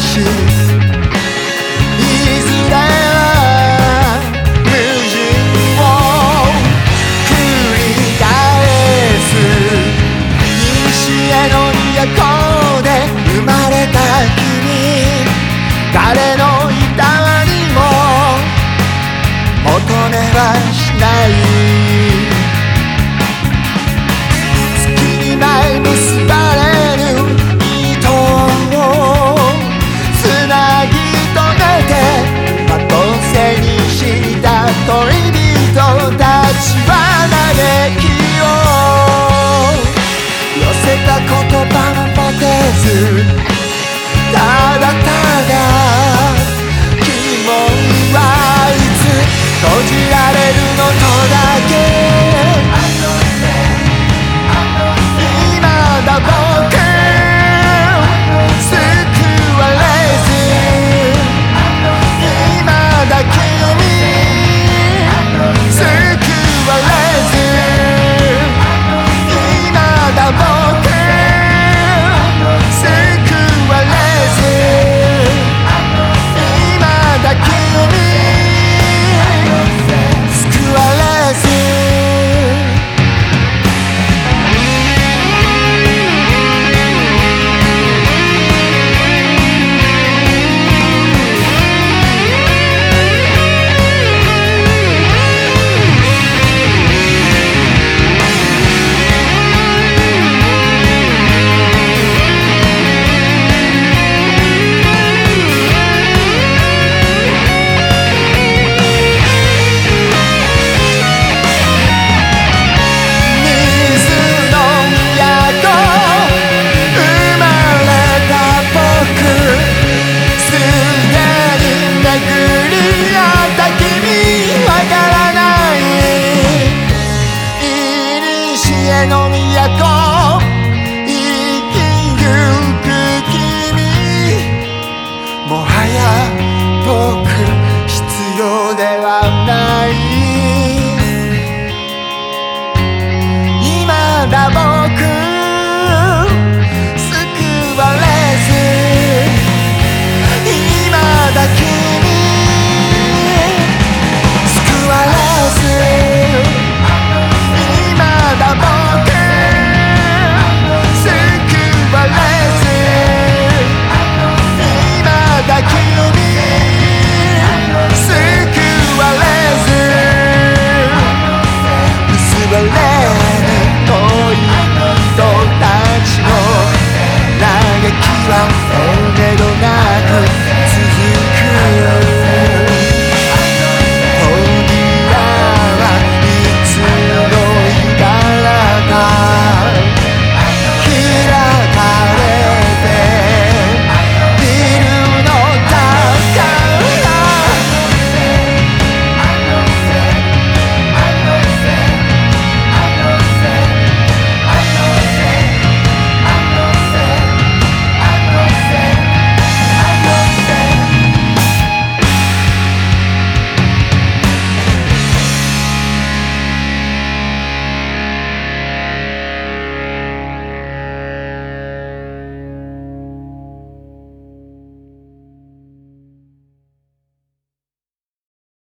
しいずれは矛盾を繰り返す西への都で生まれた君誰のいたわにも求めはしない nada